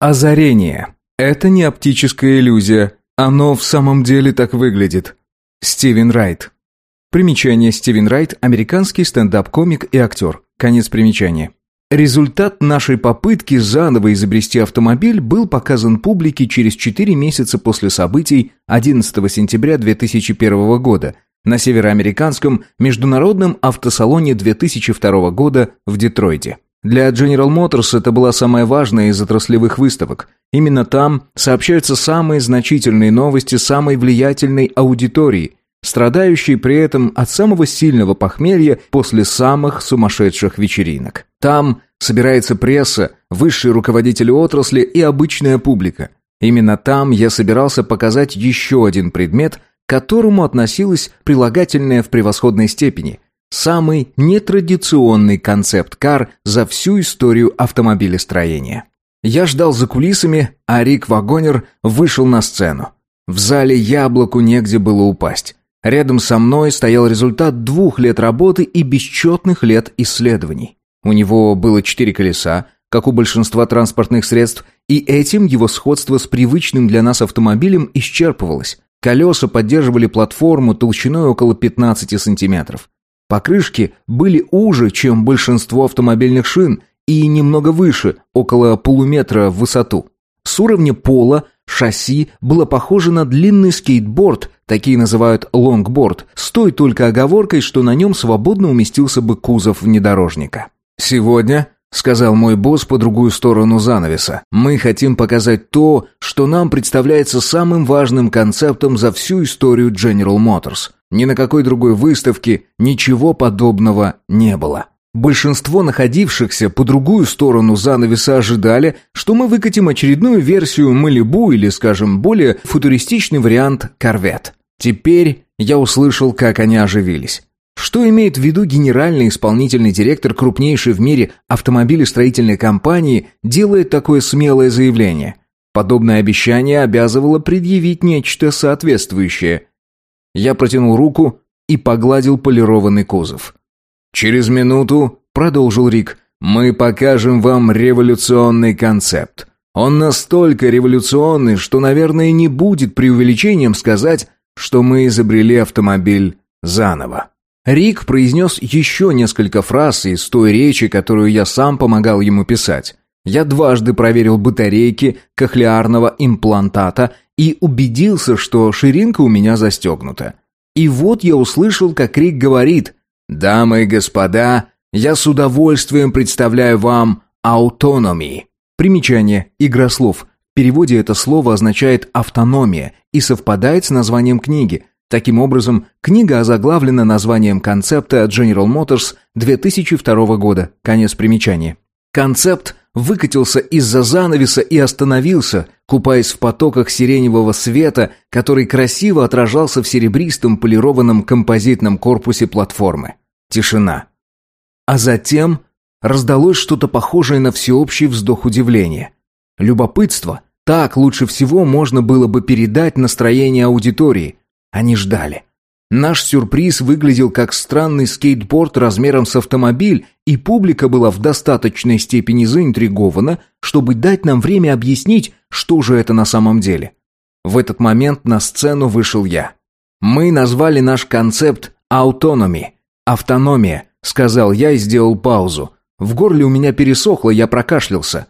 Озарение. Это не оптическая иллюзия. Оно в самом деле так выглядит. Стивен Райт. Примечание Стивен Райт – американский стендап-комик и актер. Конец примечания. Результат нашей попытки заново изобрести автомобиль был показан публике через 4 месяца после событий 11 сентября 2001 года на североамериканском международном автосалоне 2002 года в Детройте. Для General Motors это была самая важная из отраслевых выставок. Именно там сообщаются самые значительные новости самой влиятельной аудитории, страдающей при этом от самого сильного похмелья после самых сумасшедших вечеринок. Там собирается пресса, высшие руководители отрасли и обычная публика. Именно там я собирался показать еще один предмет, к которому относилась прилагательная в превосходной степени. Самый нетрадиционный концепт-кар за всю историю автомобилестроения. Я ждал за кулисами, а Рик Вагонер вышел на сцену. В зале яблоку негде было упасть. Рядом со мной стоял результат двух лет работы и бесчетных лет исследований. У него было четыре колеса, как у большинства транспортных средств, и этим его сходство с привычным для нас автомобилем исчерпывалось. Колеса поддерживали платформу толщиной около 15 сантиметров. Покрышки были уже, чем большинство автомобильных шин, и немного выше, около полуметра в высоту. С уровня пола шасси было похоже на длинный скейтборд, такие называют лонгборд, с той только оговоркой, что на нем свободно уместился бы кузов внедорожника. «Сегодня», — сказал мой босс по другую сторону занавеса, «мы хотим показать то, что нам представляется самым важным концептом за всю историю General Motors. Ни на какой другой выставке ничего подобного не было». Большинство находившихся по другую сторону занавеса ожидали, что мы выкатим очередную версию Малибу или, скажем, более футуристичный вариант Корвет. Теперь я услышал, как они оживились. Что имеет в виду генеральный исполнительный директор крупнейшей в мире автомобилестроительной компании, делает такое смелое заявление? Подобное обещание обязывало предъявить нечто соответствующее. Я протянул руку и погладил полированный кузов. «Через минуту», — продолжил Рик, — «мы покажем вам революционный концепт. Он настолько революционный, что, наверное, не будет преувеличением сказать, что мы изобрели автомобиль заново». Рик произнес еще несколько фраз из той речи, которую я сам помогал ему писать. Я дважды проверил батарейки кохлеарного имплантата и убедился, что ширинка у меня застегнута. И вот я услышал, как Рик говорит «Дамы и господа, я с удовольствием представляю вам «Autonomy». Примечание, игра слов. В переводе это слово означает «автономия» и совпадает с названием книги – Таким образом, книга озаглавлена названием концепта General Motors 2002 года. Конец примечания. Концепт выкатился из-за занавеса и остановился, купаясь в потоках сиреневого света, который красиво отражался в серебристом полированном композитном корпусе платформы. Тишина. А затем раздалось что-то похожее на всеобщий вздох удивления. Любопытство. Так лучше всего можно было бы передать настроение аудитории. Они ждали. Наш сюрприз выглядел как странный скейтборд размером с автомобиль, и публика была в достаточной степени заинтригована, чтобы дать нам время объяснить, что же это на самом деле. В этот момент на сцену вышел я. Мы назвали наш концепт «аутономи» – «автономия», сказал я и сделал паузу. В горле у меня пересохло, я прокашлялся.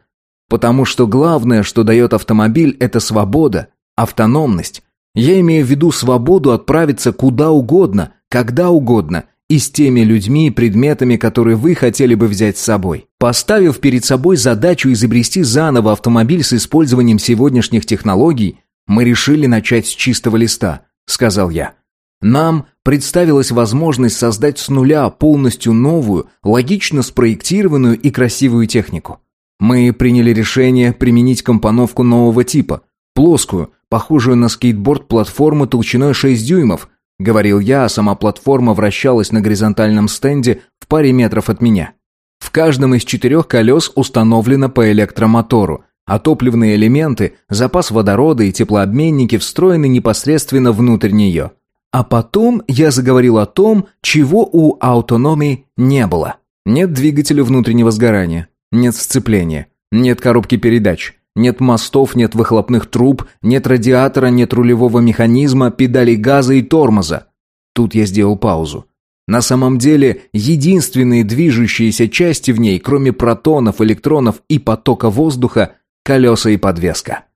Потому что главное, что дает автомобиль – это свобода, автономность, я имею в виду свободу отправиться куда угодно, когда угодно, и с теми людьми и предметами, которые вы хотели бы взять с собой. Поставив перед собой задачу изобрести заново автомобиль с использованием сегодняшних технологий, мы решили начать с чистого листа, сказал я. Нам представилась возможность создать с нуля полностью новую, логично спроектированную и красивую технику. Мы приняли решение применить компоновку нового типа, плоскую, похожую на скейтборд платформу толщиной 6 дюймов, говорил я, а сама платформа вращалась на горизонтальном стенде в паре метров от меня. В каждом из четырех колес установлено по электромотору, а топливные элементы, запас водорода и теплообменники встроены непосредственно внутрь нее. А потом я заговорил о том, чего у автономии не было. Нет двигателя внутреннего сгорания, нет сцепления, нет коробки передач, Нет мостов, нет выхлопных труб, нет радиатора, нет рулевого механизма, педалей газа и тормоза. Тут я сделал паузу. На самом деле, единственные движущиеся части в ней, кроме протонов, электронов и потока воздуха, колеса и подвеска.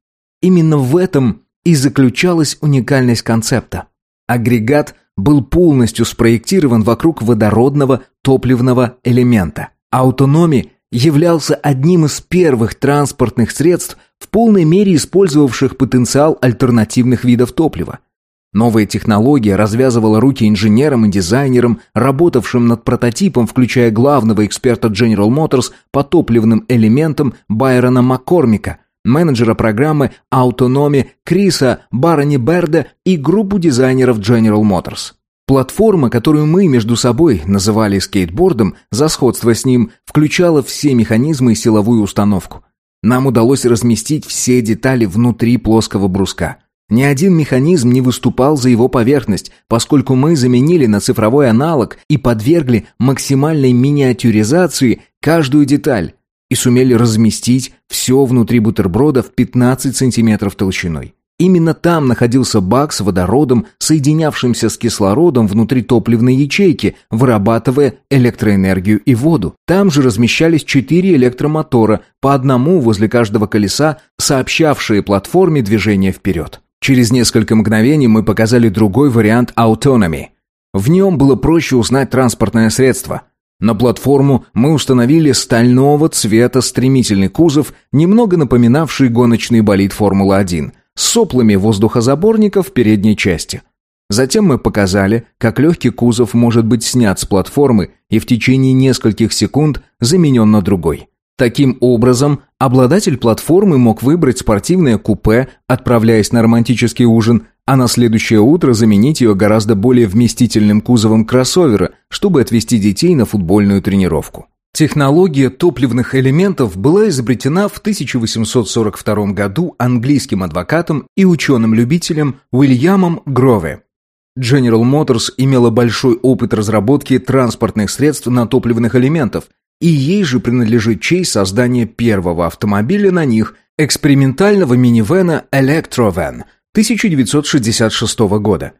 Именно в этом и заключалась уникальность концепта. Агрегат был полностью спроектирован вокруг водородного топливного элемента. Аутономи являлся одним из первых транспортных средств, в полной мере использовавших потенциал альтернативных видов топлива. Новая технология развязывала руки инженерам и дизайнерам, работавшим над прототипом, включая главного эксперта General Motors по топливным элементам Байрона Маккормика, менеджера программы «Аутономи» Криса Барани Берда и группу дизайнеров General Motors. Платформа, которую мы между собой называли скейтбордом, за сходство с ним, включала все механизмы и силовую установку. Нам удалось разместить все детали внутри плоского бруска. Ни один механизм не выступал за его поверхность, поскольку мы заменили на цифровой аналог и подвергли максимальной миниатюризации каждую деталь и сумели разместить все внутри бутерброда в 15 сантиметров толщиной. Именно там находился бак с водородом, соединявшимся с кислородом внутри топливной ячейки, вырабатывая электроэнергию и воду. Там же размещались четыре электромотора, по одному возле каждого колеса, сообщавшие платформе движение вперед. Через несколько мгновений мы показали другой вариант Autonomy. В нем было проще узнать транспортное средство. На платформу мы установили стального цвета стремительный кузов, немного напоминавший гоночный болид Формулы-1 – соплами воздухозаборника в передней части. Затем мы показали, как легкий кузов может быть снят с платформы и в течение нескольких секунд заменен на другой. Таким образом, обладатель платформы мог выбрать спортивное купе, отправляясь на романтический ужин, а на следующее утро заменить ее гораздо более вместительным кузовом кроссовера, чтобы отвезти детей на футбольную тренировку. Технология топливных элементов была изобретена в 1842 году английским адвокатом и ученым-любителем Уильямом Грове. General Motors имела большой опыт разработки транспортных средств на топливных элементов, и ей же принадлежит честь создания первого автомобиля на них, экспериментального минивэна Electrovan 1966 года.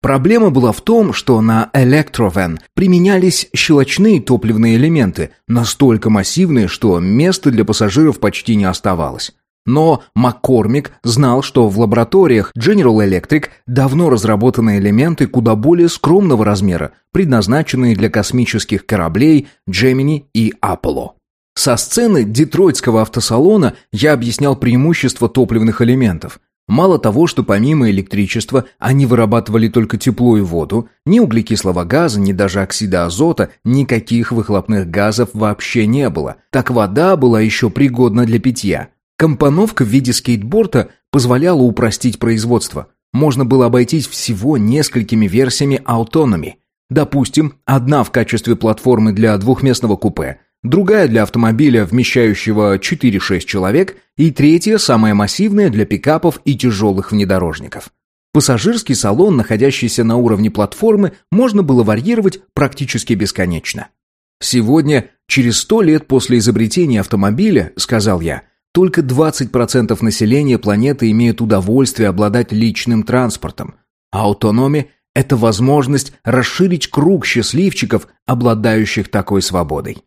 Проблема была в том, что на Electrovan применялись щелочные топливные элементы, настолько массивные, что места для пассажиров почти не оставалось. Но Маккормик знал, что в лабораториях General Electric давно разработаны элементы куда более скромного размера, предназначенные для космических кораблей Gemini и Apollo. Со сцены детройтского автосалона я объяснял преимущества топливных элементов – Мало того, что помимо электричества они вырабатывали только тепло и воду, ни углекислого газа, ни даже оксида азота, никаких выхлопных газов вообще не было. Так вода была еще пригодна для питья. Компоновка в виде скейтборда позволяла упростить производство. Можно было обойтись всего несколькими версиями аутономи. Допустим, одна в качестве платформы для двухместного купе – другая для автомобиля, вмещающего 4-6 человек, и третья, самая массивная, для пикапов и тяжелых внедорожников. Пассажирский салон, находящийся на уровне платформы, можно было варьировать практически бесконечно. «Сегодня, через 100 лет после изобретения автомобиля, — сказал я, — только 20% населения планеты имеют удовольствие обладать личным транспортом. А аутономия – это возможность расширить круг счастливчиков, обладающих такой свободой.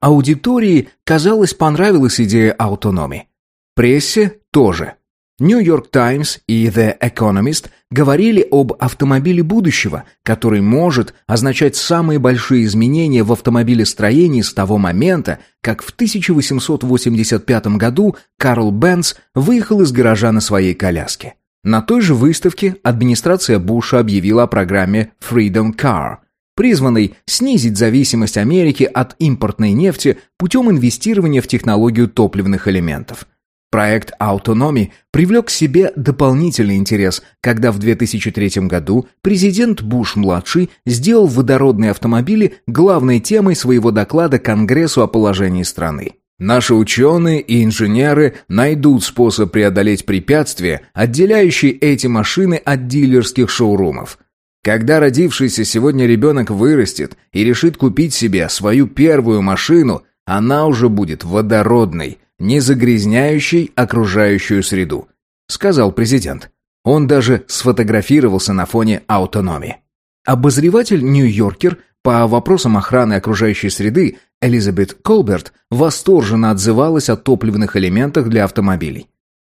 Аудитории, казалось, понравилась идея аутономии. Прессе тоже. York Times и The Economist говорили об автомобиле будущего, который может означать самые большие изменения в автомобилестроении с того момента, как в 1885 году Карл Бенц выехал из гаража на своей коляске. На той же выставке администрация Буша объявила о программе Freedom Car – призванный снизить зависимость Америки от импортной нефти путем инвестирования в технологию топливных элементов. Проект «Аутономи» привлек к себе дополнительный интерес, когда в 2003 году президент Буш-младший сделал водородные автомобили главной темой своего доклада Конгрессу о положении страны. Наши ученые и инженеры найдут способ преодолеть препятствия, отделяющие эти машины от дилерских шоурумов. Когда родившийся сегодня ребенок вырастет и решит купить себе свою первую машину, она уже будет водородной, не загрязняющей окружающую среду, сказал президент. Он даже сфотографировался на фоне автономии. Обозреватель «Нью-Йоркер» по вопросам охраны окружающей среды Элизабет Колберт восторженно отзывалась о топливных элементах для автомобилей.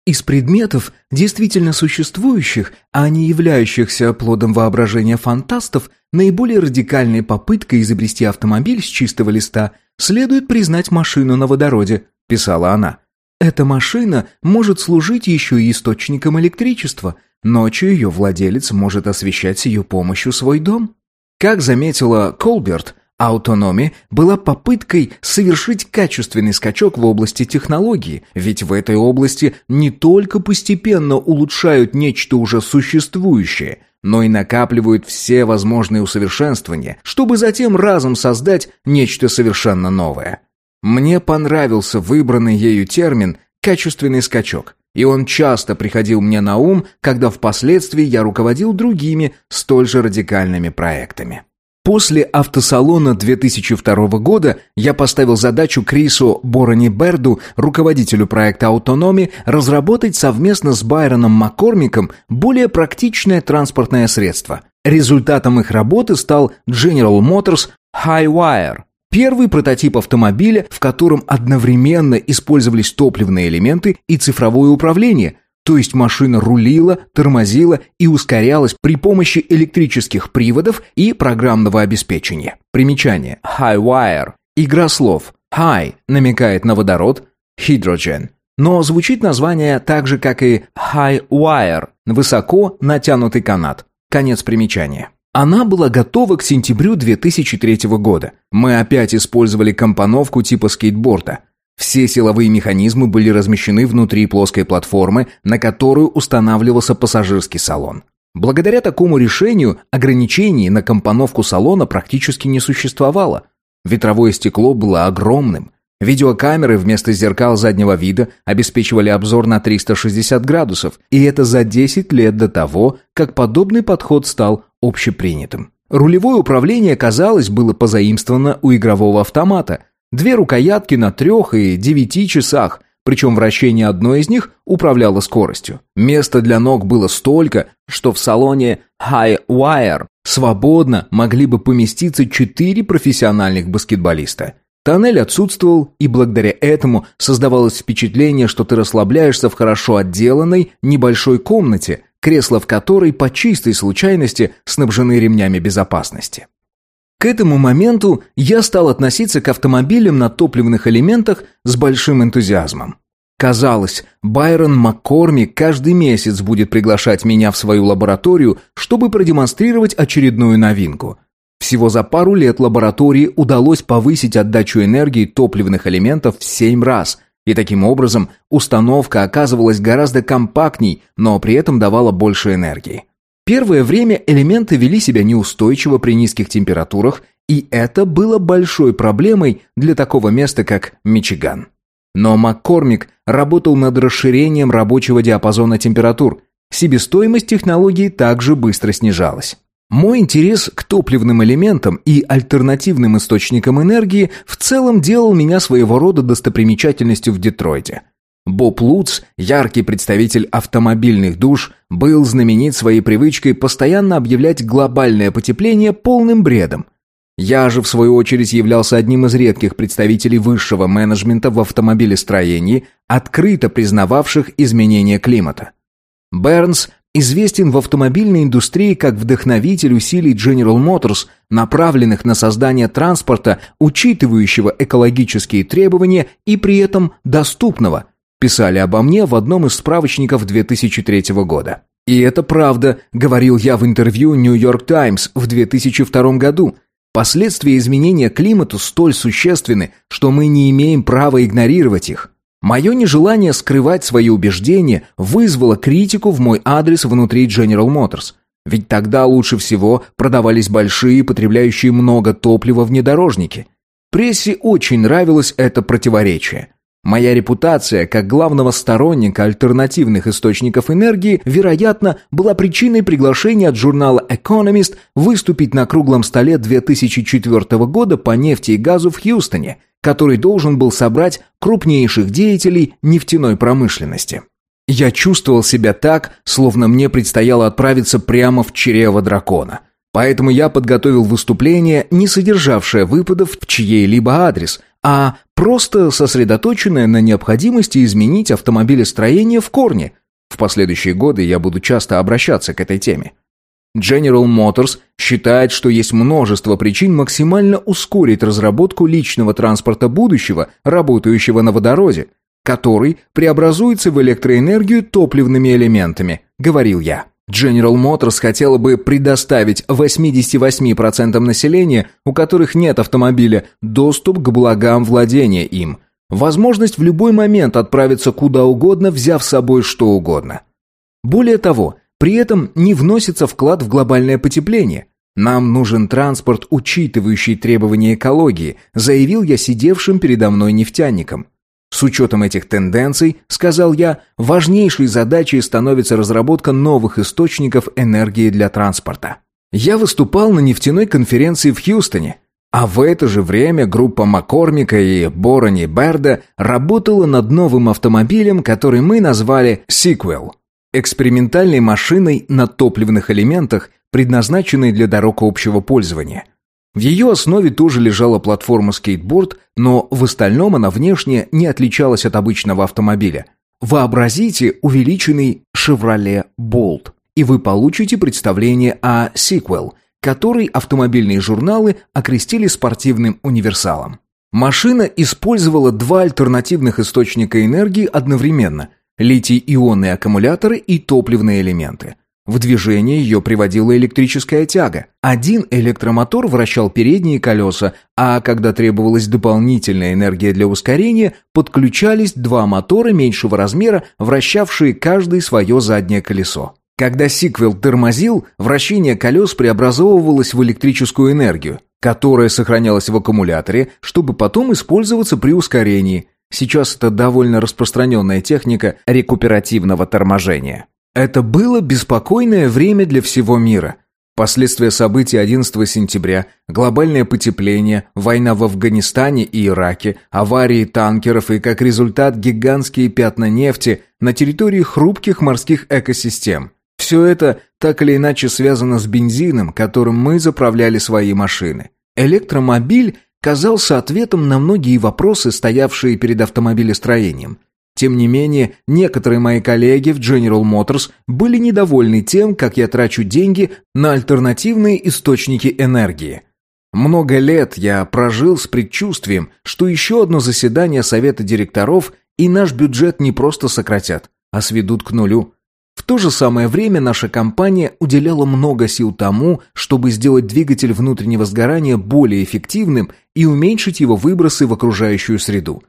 Из предметов, действительно существующих, а не являющихся плодом воображения фантастов, наиболее радикальной попыткой изобрести автомобиль с чистого листа следует признать машину на водороде, писала она. Эта машина может служить еще и источником электричества. Ночью ее владелец может освещать с ее помощью свой дом. Как заметила Колберт, Аутономия была попыткой совершить качественный скачок в области технологии, ведь в этой области не только постепенно улучшают нечто уже существующее, но и накапливают все возможные усовершенствования, чтобы затем разом создать нечто совершенно новое. Мне понравился выбранный ею термин «качественный скачок», и он часто приходил мне на ум, когда впоследствии я руководил другими столь же радикальными проектами. После автосалона 2002 года я поставил задачу Крису Борони Берду, руководителю проекта «Аутономи», разработать совместно с Байроном Маккормиком более практичное транспортное средство. Результатом их работы стал General Motors Highwire, Первый прототип автомобиля, в котором одновременно использовались топливные элементы и цифровое управление – то есть машина рулила, тормозила и ускорялась при помощи электрических приводов и программного обеспечения. Примечание. High-wire. Игра слов. High намекает на водород, hydrogen. Но звучит название так же, как и high-wire. Высоко натянутый канат. Конец примечания. Она была готова к сентябрю 2003 года. Мы опять использовали компоновку типа скейтборда. Все силовые механизмы были размещены внутри плоской платформы, на которую устанавливался пассажирский салон. Благодаря такому решению ограничений на компоновку салона практически не существовало. Ветровое стекло было огромным. Видеокамеры вместо зеркал заднего вида обеспечивали обзор на 360 градусов, и это за 10 лет до того, как подобный подход стал общепринятым. Рулевое управление, казалось, было позаимствовано у игрового автомата – Две рукоятки на трех и девяти часах, причем вращение одной из них управляло скоростью. Места для ног было столько, что в салоне High Wire свободно могли бы поместиться четыре профессиональных баскетболиста. Тоннель отсутствовал, и благодаря этому создавалось впечатление, что ты расслабляешься в хорошо отделанной небольшой комнате, кресла в которой по чистой случайности снабжены ремнями безопасности. К этому моменту я стал относиться к автомобилям на топливных элементах с большим энтузиазмом. Казалось, Байрон Маккорми каждый месяц будет приглашать меня в свою лабораторию, чтобы продемонстрировать очередную новинку. Всего за пару лет лаборатории удалось повысить отдачу энергии топливных элементов в 7 раз, и таким образом установка оказывалась гораздо компактней, но при этом давала больше энергии. Первое время элементы вели себя неустойчиво при низких температурах, и это было большой проблемой для такого места, как Мичиган. Но Маккормик работал над расширением рабочего диапазона температур. Себестоимость технологии также быстро снижалась. Мой интерес к топливным элементам и альтернативным источникам энергии в целом делал меня своего рода достопримечательностью в Детройте – Боб Луц, яркий представитель автомобильных душ, был знаменит своей привычкой постоянно объявлять глобальное потепление полным бредом. Я же, в свою очередь, являлся одним из редких представителей высшего менеджмента в автомобилестроении, открыто признававших изменение климата. Бернс известен в автомобильной индустрии как вдохновитель усилий General Motors, направленных на создание транспорта, учитывающего экологические требования и при этом доступного – Писали обо мне в одном из справочников 2003 года. И это правда, говорил я в интервью New York Times в 2002 году. Последствия изменения климата столь существенны, что мы не имеем права игнорировать их. Мое нежелание скрывать свои убеждения вызвало критику в мой адрес внутри General Motors. Ведь тогда лучше всего продавались большие, потребляющие много топлива внедорожники. Прессе очень нравилось это противоречие. Моя репутация как главного сторонника альтернативных источников энергии, вероятно, была причиной приглашения от журнала Economist выступить на круглом столе 2004 года по нефти и газу в Хьюстоне, который должен был собрать крупнейших деятелей нефтяной промышленности. Я чувствовал себя так, словно мне предстояло отправиться прямо в чрево дракона. Поэтому я подготовил выступление, не содержавшее выпадов в чьей-либо адрес, а просто сосредоточенное на необходимости изменить автомобилестроение в корне. В последующие годы я буду часто обращаться к этой теме. General Motors считает, что есть множество причин максимально ускорить разработку личного транспорта будущего, работающего на водороде, который преобразуется в электроэнергию топливными элементами, говорил я. General Motors хотела бы предоставить 88% населения, у которых нет автомобиля, доступ к благам владения им. Возможность в любой момент отправиться куда угодно, взяв с собой что угодно. Более того, при этом не вносится вклад в глобальное потепление. Нам нужен транспорт, учитывающий требования экологии, заявил я сидевшим передо мной нефтяникам. С учетом этих тенденций, сказал я, важнейшей задачей становится разработка новых источников энергии для транспорта. Я выступал на нефтяной конференции в Хьюстоне, а в это же время группа Маккормика и Борони Берда работала над новым автомобилем, который мы назвали «Сиквел» экспериментальной машиной на топливных элементах, предназначенной для дорог общего пользования. В ее основе тоже лежала платформа скейтборд, но в остальном она внешне не отличалась от обычного автомобиля. Вообразите увеличенный Chevrolet Bolt, и вы получите представление о Sequel, который автомобильные журналы окрестили спортивным универсалом. Машина использовала два альтернативных источника энергии одновременно – литий-ионные аккумуляторы и топливные элементы. В движение ее приводила электрическая тяга. Один электромотор вращал передние колеса, а когда требовалась дополнительная энергия для ускорения, подключались два мотора меньшего размера, вращавшие каждый свое заднее колесо. Когда сиквел тормозил, вращение колес преобразовывалось в электрическую энергию, которая сохранялась в аккумуляторе, чтобы потом использоваться при ускорении – Сейчас это довольно распространенная техника рекуперативного торможения. Это было беспокойное время для всего мира. Последствия событий 11 сентября, глобальное потепление, война в Афганистане и Ираке, аварии танкеров и, как результат, гигантские пятна нефти на территории хрупких морских экосистем. Все это так или иначе связано с бензином, которым мы заправляли свои машины. Электромобиль казался ответом на многие вопросы, стоявшие перед автомобилестроением. Тем не менее, некоторые мои коллеги в General Motors были недовольны тем, как я трачу деньги на альтернативные источники энергии. Много лет я прожил с предчувствием, что еще одно заседание совета директоров и наш бюджет не просто сократят, а сведут к нулю. В то же самое время наша компания уделяла много сил тому, чтобы сделать двигатель внутреннего сгорания более эффективным и уменьшить его выбросы в окружающую среду.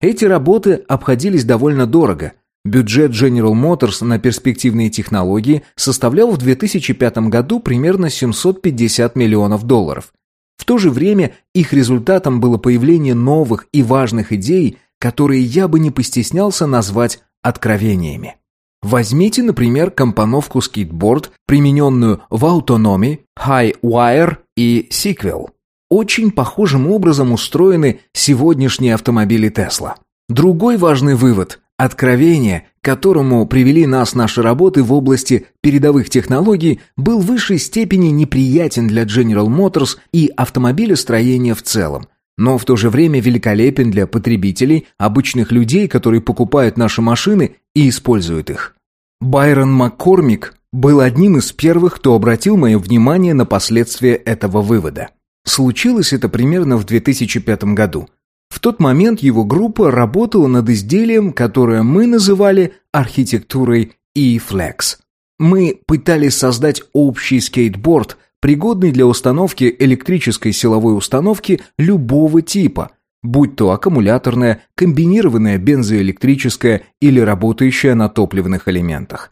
Эти работы обходились довольно дорого. Бюджет General Motors на перспективные технологии составлял в 2005 году примерно 750 миллионов долларов. В то же время их результатом было появление новых и важных идей, которые я бы не постеснялся назвать откровениями. Возьмите, например, компоновку скейтборд, примененную в Autonomy, High Wire и Sequel. Очень похожим образом устроены сегодняшние автомобили Tesla. Другой важный вывод – откровение, к которому привели нас наши работы в области передовых технологий, был в высшей степени неприятен для General Motors и автомобилестроения в целом, но в то же время великолепен для потребителей, обычных людей, которые покупают наши машины и используют их. Байрон Маккормик был одним из первых, кто обратил мое внимание на последствия этого вывода. Случилось это примерно в 2005 году. В тот момент его группа работала над изделием, которое мы называли архитектурой E-Flex. Мы пытались создать общий скейтборд, пригодный для установки электрической силовой установки любого типа, будь то аккумуляторная, комбинированная бензоэлектрическая или работающая на топливных элементах.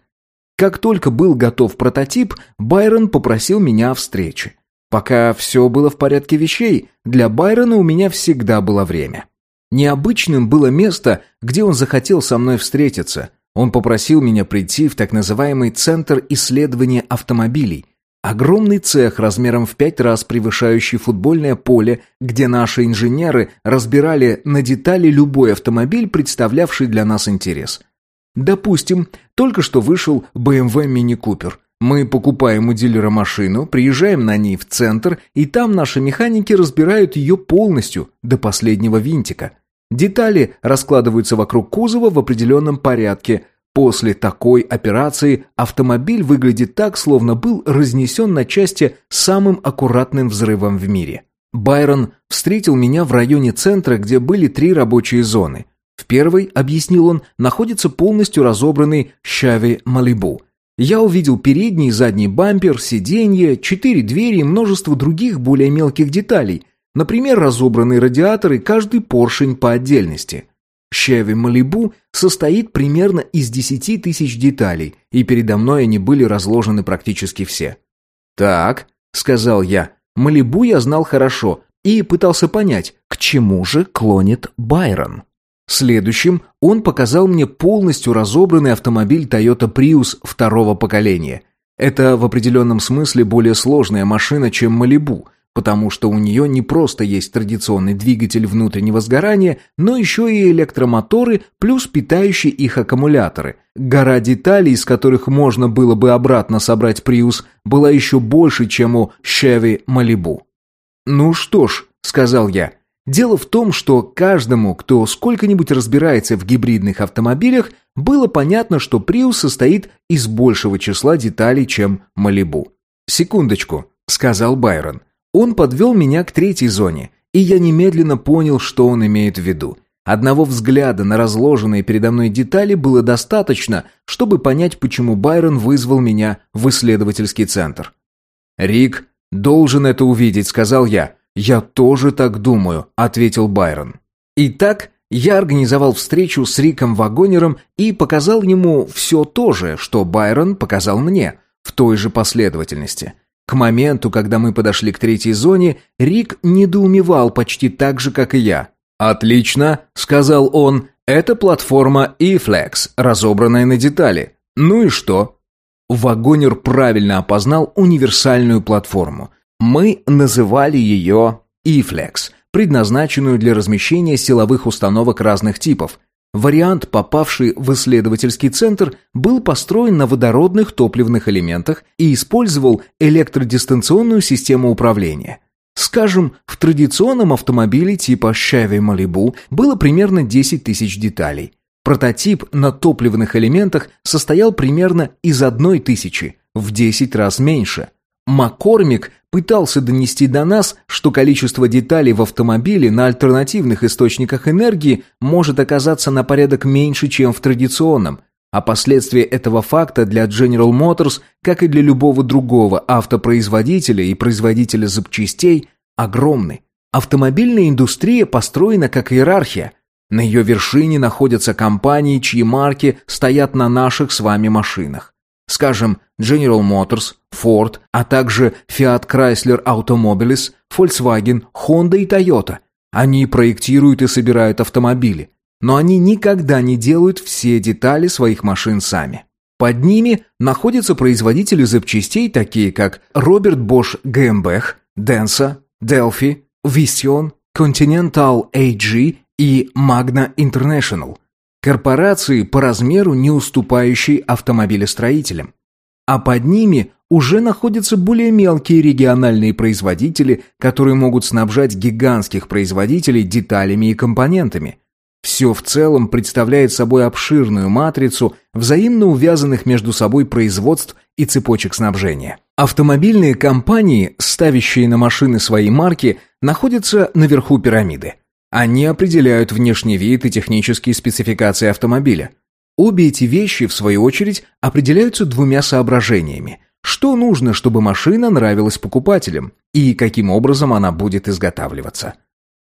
Как только был готов прототип, Байрон попросил меня о встрече. Пока все было в порядке вещей, для Байрона у меня всегда было время. Необычным было место, где он захотел со мной встретиться. Он попросил меня прийти в так называемый Центр исследования автомобилей. Огромный цех размером в пять раз превышающий футбольное поле, где наши инженеры разбирали на детали любой автомобиль, представлявший для нас интерес. Допустим, только что вышел BMW Mini Cooper. Мы покупаем у дилера машину, приезжаем на ней в центр, и там наши механики разбирают ее полностью, до последнего винтика. Детали раскладываются вокруг кузова в определенном порядке. После такой операции автомобиль выглядит так, словно был разнесен на части самым аккуратным взрывом в мире. Байрон встретил меня в районе центра, где были три рабочие зоны. В первой, объяснил он, находится полностью разобранный Chevy Malibu. Я увидел передний и задний бампер, сиденье, четыре двери и множество других более мелких деталей – Например, разобранные радиаторы, каждый поршень по отдельности. Chevy Malibu состоит примерно из 10 тысяч деталей, и передо мной они были разложены практически все. «Так», — сказал я, — «Малибу я знал хорошо и пытался понять, к чему же клонит Байрон». Следующим он показал мне полностью разобранный автомобиль Toyota Prius второго поколения. Это в определенном смысле более сложная машина, чем Малибу — потому что у нее не просто есть традиционный двигатель внутреннего сгорания, но еще и электромоторы плюс питающие их аккумуляторы. Гора деталей, из которых можно было бы обратно собрать Prius, была еще больше, чем у Chevy Malibu. «Ну что ж», — сказал я, — «дело в том, что каждому, кто сколько-нибудь разбирается в гибридных автомобилях, было понятно, что Prius состоит из большего числа деталей, чем Malibu». «Секундочку», — сказал Байрон, — он подвел меня к третьей зоне, и я немедленно понял, что он имеет в виду. Одного взгляда на разложенные передо мной детали было достаточно, чтобы понять, почему Байрон вызвал меня в исследовательский центр. «Рик должен это увидеть», — сказал я. «Я тоже так думаю», — ответил Байрон. Итак, я организовал встречу с Риком Вагонером и показал ему все то же, что Байрон показал мне, в той же последовательности. К моменту, когда мы подошли к третьей зоне, Рик недоумевал почти так же, как и я. «Отлично», — сказал он, — «это платформа eFlex, разобранная на детали. Ну и что?» Вагонер правильно опознал универсальную платформу. Мы называли ее eFlex, предназначенную для размещения силовых установок разных типов — Вариант, попавший в исследовательский центр, был построен на водородных топливных элементах и использовал электродистанционную систему управления. Скажем, в традиционном автомобиле типа Chevy Malibu было примерно 10 тысяч деталей. Прототип на топливных элементах состоял примерно из одной тысячи, в 10 раз меньше – Маккормик пытался донести до нас, что количество деталей в автомобиле на альтернативных источниках энергии может оказаться на порядок меньше, чем в традиционном, а последствия этого факта для General Motors, как и для любого другого автопроизводителя и производителя запчастей, огромны. Автомобильная индустрия построена как иерархия. На ее вершине находятся компании, чьи марки стоят на наших с вами машинах скажем, General Motors, Ford, а также Fiat Chrysler Automobiles, Volkswagen, Honda и Toyota. Они проектируют и собирают автомобили, но они никогда не делают все детали своих машин сами. Под ними находятся производители запчастей, такие как Роберт Bosch GmbH, Denso, Delphi, Vision, Continental AG и Magna International. Корпорации по размеру не уступающие автомобилестроителям. А под ними уже находятся более мелкие региональные производители, которые могут снабжать гигантских производителей деталями и компонентами. Все в целом представляет собой обширную матрицу взаимно увязанных между собой производств и цепочек снабжения. Автомобильные компании, ставящие на машины свои марки, находятся наверху пирамиды. Они определяют внешний вид и технические спецификации автомобиля. Обе эти вещи, в свою очередь, определяются двумя соображениями. Что нужно, чтобы машина нравилась покупателям, и каким образом она будет изготавливаться.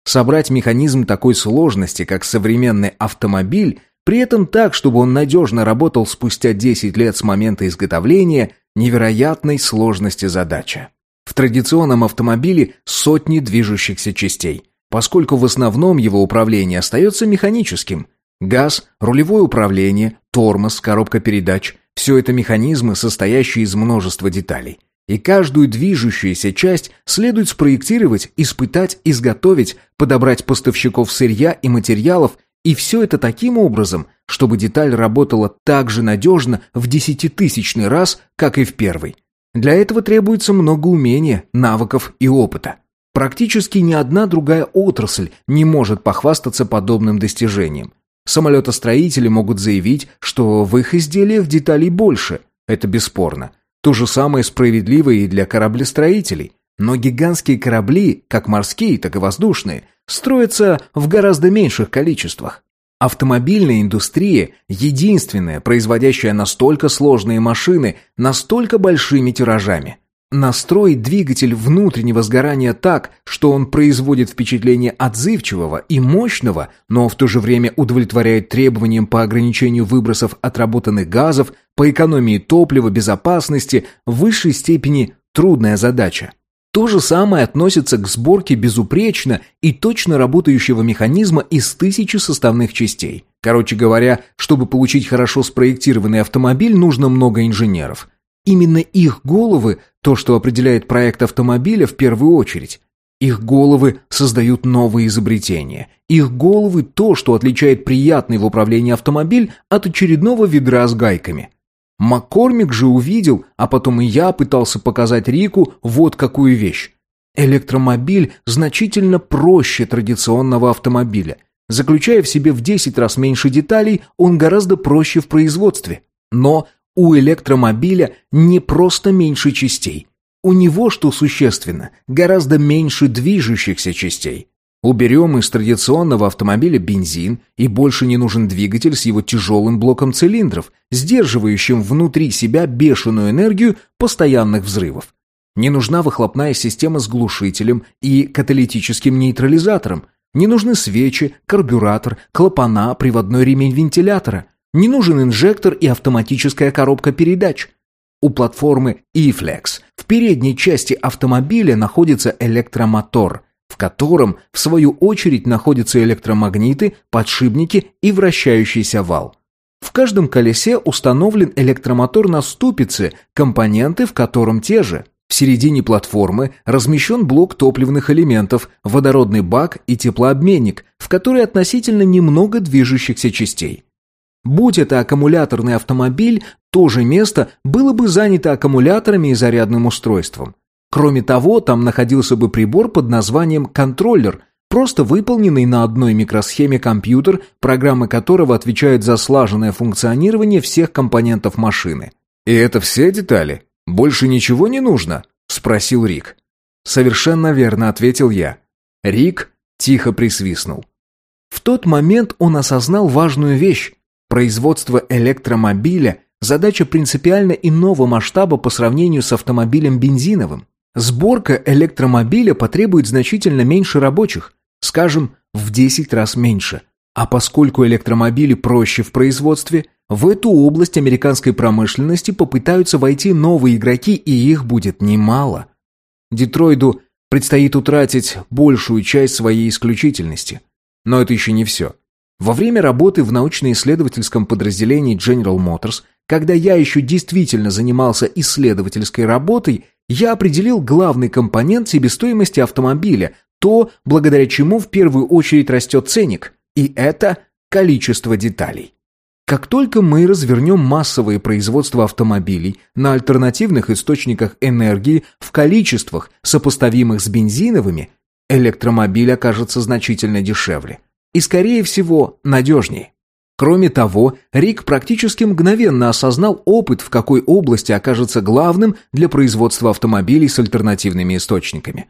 Собрать механизм такой сложности, как современный автомобиль, при этом так, чтобы он надежно работал спустя 10 лет с момента изготовления, невероятной сложности задача. В традиционном автомобиле сотни движущихся частей. Поскольку в основном его управление остается механическим. Газ, рулевое управление, тормоз, коробка передач – все это механизмы, состоящие из множества деталей. И каждую движущуюся часть следует спроектировать, испытать, изготовить, подобрать поставщиков сырья и материалов, и все это таким образом, чтобы деталь работала так же надежно в десятитысячный раз, как и в первый. Для этого требуется много умения, навыков и опыта. Практически ни одна другая отрасль не может похвастаться подобным достижением. Самолетостроители могут заявить, что в их изделиях деталей больше. Это бесспорно. То же самое справедливо и для кораблестроителей. Но гигантские корабли, как морские, так и воздушные, строятся в гораздо меньших количествах. Автомобильная индустрия – единственная, производящая настолько сложные машины, настолько большими тиражами. Настроить двигатель внутреннего сгорания так, что он производит впечатление отзывчивого и мощного, но в то же время удовлетворяет требованиям по ограничению выбросов отработанных газов, по экономии топлива, безопасности, в высшей степени трудная задача. То же самое относится к сборке безупречно и точно работающего механизма из тысячи составных частей. Короче говоря, чтобы получить хорошо спроектированный автомобиль, нужно много инженеров. Именно их головы – то, что определяет проект автомобиля в первую очередь. Их головы создают новые изобретения. Их головы – то, что отличает приятный в управлении автомобиль от очередного ведра с гайками – Маккормик же увидел, а потом и я пытался показать Рику вот какую вещь. Электромобиль значительно проще традиционного автомобиля. Заключая в себе в 10 раз меньше деталей, он гораздо проще в производстве. Но у электромобиля не просто меньше частей. У него, что существенно, гораздо меньше движущихся частей. Уберем из традиционного автомобиля бензин, и больше не нужен двигатель с его тяжелым блоком цилиндров, сдерживающим внутри себя бешеную энергию постоянных взрывов. Не нужна выхлопная система с глушителем и каталитическим нейтрализатором. Не нужны свечи, карбюратор, клапана, приводной ремень вентилятора. Не нужен инжектор и автоматическая коробка передач. У платформы E-Flex в передней части автомобиля находится электромотор – в котором, в свою очередь, находятся электромагниты, подшипники и вращающийся вал. В каждом колесе установлен электромотор на ступице, компоненты в котором те же. В середине платформы размещен блок топливных элементов, водородный бак и теплообменник, в который относительно немного движущихся частей. Будь это аккумуляторный автомобиль, то же место было бы занято аккумуляторами и зарядным устройством. Кроме того, там находился бы прибор под названием контроллер, просто выполненный на одной микросхеме компьютер, программы которого отвечают за слаженное функционирование всех компонентов машины. «И это все детали? Больше ничего не нужно?» – спросил Рик. «Совершенно верно», – ответил я. Рик тихо присвистнул. В тот момент он осознал важную вещь. Производство электромобиля – задача принципиально иного масштаба по сравнению с автомобилем бензиновым. Сборка электромобиля потребует значительно меньше рабочих, скажем, в 10 раз меньше. А поскольку электромобили проще в производстве, в эту область американской промышленности попытаются войти новые игроки, и их будет немало. Детройду предстоит утратить большую часть своей исключительности. Но это еще не все. Во время работы в научно-исследовательском подразделении General Motors, когда я еще действительно занимался исследовательской работой, я определил главный компонент себестоимости автомобиля, то, благодаря чему в первую очередь растет ценник, и это количество деталей. Как только мы развернем массовое производство автомобилей на альтернативных источниках энергии в количествах, сопоставимых с бензиновыми, электромобиль окажется значительно дешевле и, скорее всего, надежнее. Кроме того, Рик практически мгновенно осознал опыт, в какой области окажется главным для производства автомобилей с альтернативными источниками.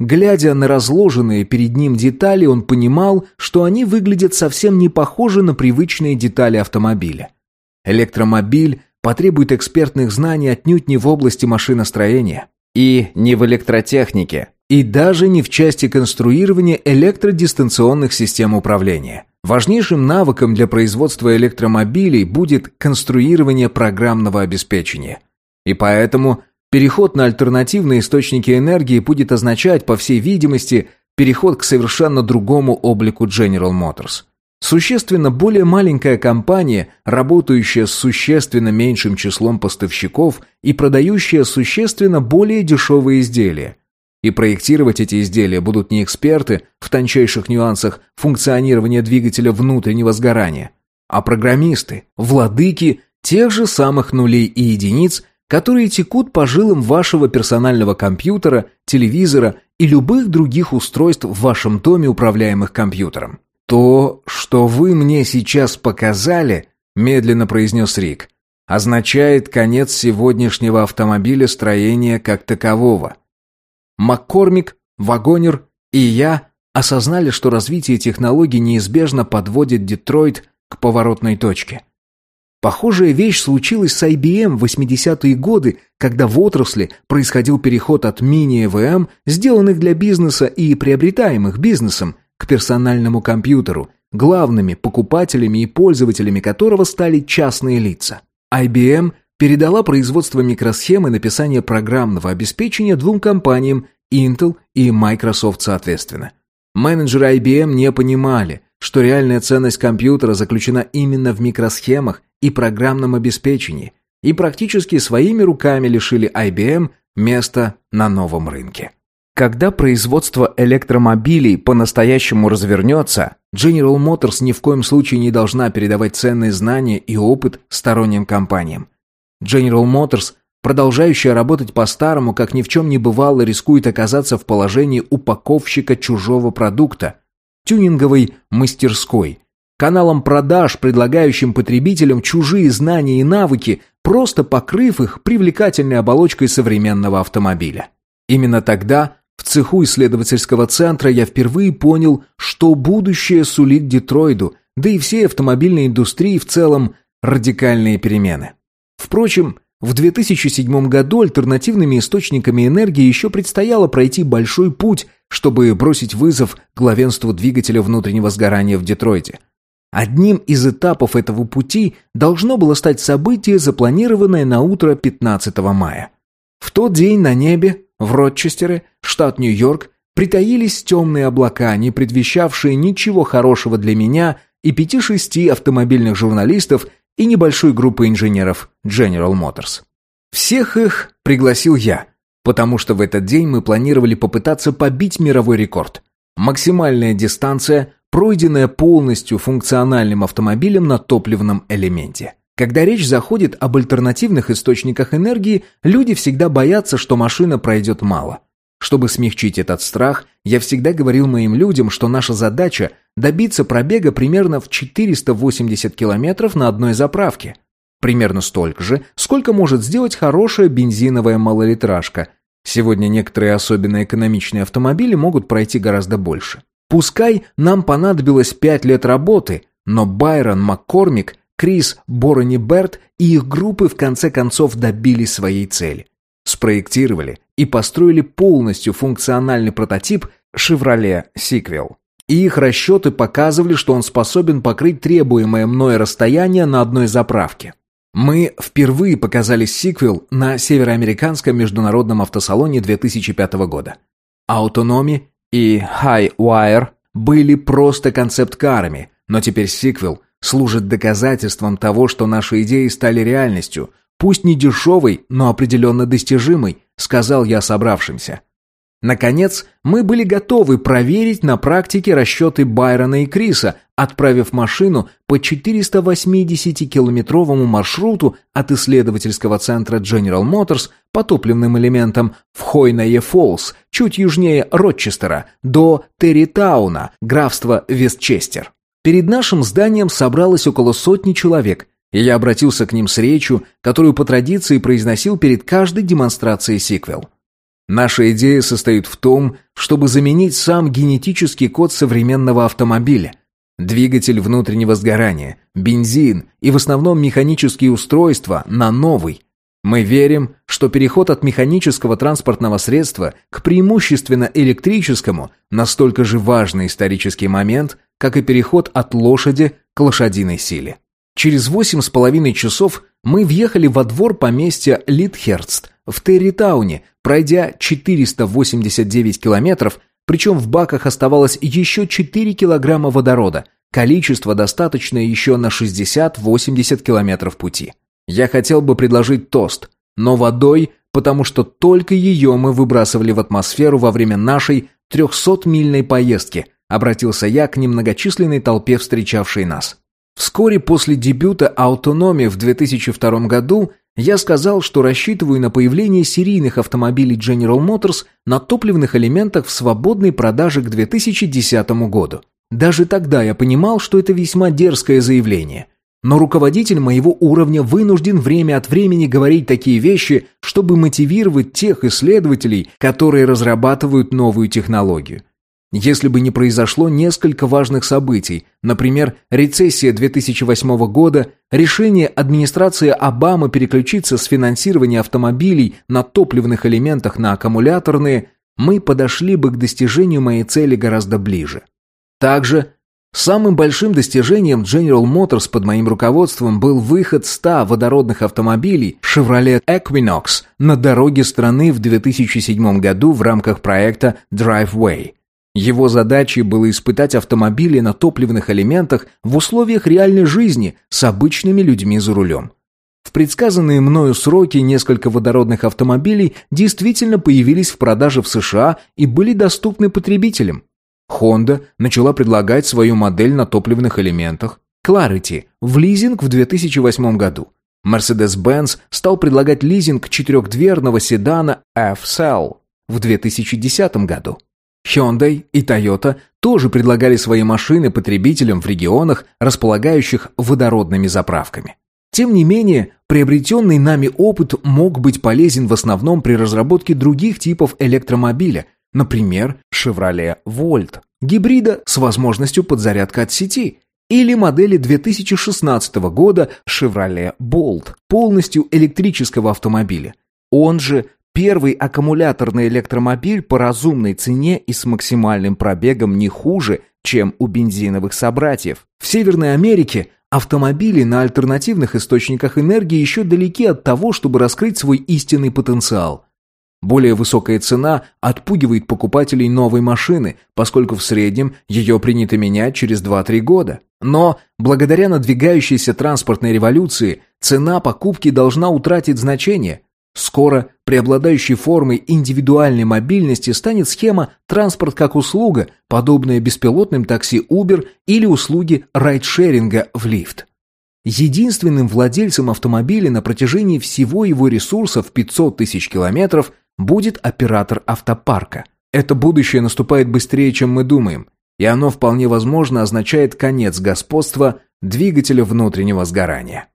Глядя на разложенные перед ним детали, он понимал, что они выглядят совсем не похожи на привычные детали автомобиля. Электромобиль потребует экспертных знаний отнюдь не в области машиностроения и не в электротехнике, и даже не в части конструирования электродистанционных систем управления. Важнейшим навыком для производства электромобилей будет конструирование программного обеспечения. И поэтому переход на альтернативные источники энергии будет означать, по всей видимости, переход к совершенно другому облику General Motors. Существенно более маленькая компания, работающая с существенно меньшим числом поставщиков и продающая существенно более дешевые изделия. И проектировать эти изделия будут не эксперты в тончайших нюансах функционирования двигателя внутреннего сгорания, а программисты, владыки тех же самых нулей и единиц, которые текут по жилам вашего персонального компьютера, телевизора и любых других устройств в вашем доме, управляемых компьютером. «То, что вы мне сейчас показали», — медленно произнес Рик, означает конец сегодняшнего автомобиля строения как такового. Маккормик, Вагонер и я осознали, что развитие технологий неизбежно подводит Детройт к поворотной точке. Похожая вещь случилась с IBM в 80-е годы, когда в отрасли происходил переход от мини-ЭВМ, сделанных для бизнеса и приобретаемых бизнесом, к персональному компьютеру, главными покупателями и пользователями которого стали частные лица. IBM передала производство микросхем и написание программного обеспечения двум компаниям Intel и Microsoft соответственно. Менеджеры IBM не понимали, что реальная ценность компьютера заключена именно в микросхемах и программном обеспечении, и практически своими руками лишили IBM места на новом рынке. Когда производство электромобилей по-настоящему развернется, General Motors ни в коем случае не должна передавать ценные знания и опыт сторонним компаниям. General Motors, продолжающая работать по-старому, как ни в чем не бывало, рискует оказаться в положении упаковщика чужого продукта, тюнинговой мастерской, каналом продаж, предлагающим потребителям чужие знания и навыки, просто покрыв их привлекательной оболочкой современного автомобиля. Именно тогда в цеху исследовательского центра я впервые понял, что будущее сулит Детройду, да и всей автомобильной индустрии в целом радикальные перемены. Впрочем, в 2007 году альтернативными источниками энергии еще предстояло пройти большой путь, чтобы бросить вызов главенству двигателя внутреннего сгорания в Детройте. Одним из этапов этого пути должно было стать событие, запланированное на утро 15 мая. В тот день на небе в Рочестере, штат Нью-Йорк, притаились темные облака, не предвещавшие ничего хорошего для меня и пяти-шести автомобильных журналистов и небольшой группы инженеров General Motors. Всех их пригласил я, потому что в этот день мы планировали попытаться побить мировой рекорд. Максимальная дистанция, пройденная полностью функциональным автомобилем на топливном элементе. Когда речь заходит об альтернативных источниках энергии, люди всегда боятся, что машина пройдет мало. Чтобы смягчить этот страх, я всегда говорил моим людям, что наша задача – добиться пробега примерно в 480 километров на одной заправке. Примерно столько же, сколько может сделать хорошая бензиновая малолитражка. Сегодня некоторые особенно экономичные автомобили могут пройти гораздо больше. Пускай нам понадобилось 5 лет работы, но Байрон Маккормик Крис, Борони Берт и их группы в конце концов добились своей цели. Спроектировали и построили полностью функциональный прототип Chevrolet Sequel. И их расчеты показывали, что он способен покрыть требуемое мной расстояние на одной заправке. Мы впервые показали сиквел на североамериканском международном автосалоне 2005 года. Autonomy и Highwire были просто концепт-карами, но теперь сиквел служит доказательством того, что наши идеи стали реальностью, пусть не дешевой, но определенно достижимой, сказал я собравшимся. Наконец, мы были готовы проверить на практике расчеты Байрона и Криса, отправив машину по 480-километровому маршруту от исследовательского центра General Motors по топливным элементам в Хойнае Фоллс, чуть южнее Рочестера, до Территауна, графства Вестчестер. Перед нашим зданием собралось около сотни человек, и я обратился к ним с речью, которую по традиции произносил перед каждой демонстрацией сиквел. Наша идея состоит в том, чтобы заменить сам генетический код современного автомобиля. Двигатель внутреннего сгорания, бензин и в основном механические устройства на новый. Мы верим, что переход от механического транспортного средства к преимущественно электрическому настолько же важный исторический момент, как и переход от лошади к лошадиной силе. Через восемь с половиной часов мы въехали во двор поместья Литхерст в Территауне, пройдя 489 километров, Причем в баках оставалось еще 4 килограмма водорода, количество достаточное еще на 60-80 километров пути. Я хотел бы предложить тост, но водой, потому что только ее мы выбрасывали в атмосферу во время нашей 300-мильной поездки, обратился я к немногочисленной толпе, встречавшей нас. Вскоре после дебюта «Аутономии» в 2002 году я сказал, что рассчитываю на появление серийных автомобилей General Motors на топливных элементах в свободной продаже к 2010 году. Даже тогда я понимал, что это весьма дерзкое заявление. Но руководитель моего уровня вынужден время от времени говорить такие вещи, чтобы мотивировать тех исследователей, которые разрабатывают новую технологию. Если бы не произошло несколько важных событий, например, рецессия 2008 года, решение администрации Обамы переключиться с финансирования автомобилей на топливных элементах на аккумуляторные, мы подошли бы к достижению моей цели гораздо ближе. Также самым большим достижением General Motors под моим руководством был выход 100 водородных автомобилей Chevrolet Equinox на дороге страны в 2007 году в рамках проекта Driveway. Его задачей было испытать автомобили на топливных элементах в условиях реальной жизни с обычными людьми за рулем. В предсказанные мною сроки несколько водородных автомобилей действительно появились в продаже в США и были доступны потребителям. Honda начала предлагать свою модель на топливных элементах, Clarity, в лизинг в 2008 году. Mercedes-Benz стал предлагать лизинг четырехдверного седана F-Cell в 2010 году. Hyundai и Toyota тоже предлагали свои машины потребителям в регионах, располагающих водородными заправками. Тем не менее, приобретенный нами опыт мог быть полезен в основном при разработке других типов электромобиля, например, Chevrolet Volt, гибрида с возможностью подзарядка от сети, или модели 2016 года Chevrolet Bolt, полностью электрического автомобиля. Он же Первый аккумуляторный электромобиль по разумной цене и с максимальным пробегом не хуже, чем у бензиновых собратьев. В Северной Америке автомобили на альтернативных источниках энергии еще далеки от того, чтобы раскрыть свой истинный потенциал. Более высокая цена отпугивает покупателей новой машины, поскольку в среднем ее принято менять через 2-3 года. Но, благодаря надвигающейся транспортной революции, цена покупки должна утратить значение – Скоро преобладающей формой индивидуальной мобильности станет схема «транспорт как услуга», подобная беспилотным такси Uber или услуги райдшеринга в лифт. Единственным владельцем автомобиля на протяжении всего его ресурса в 500 тысяч километров будет оператор автопарка. Это будущее наступает быстрее, чем мы думаем, и оно вполне возможно означает конец господства двигателя внутреннего сгорания.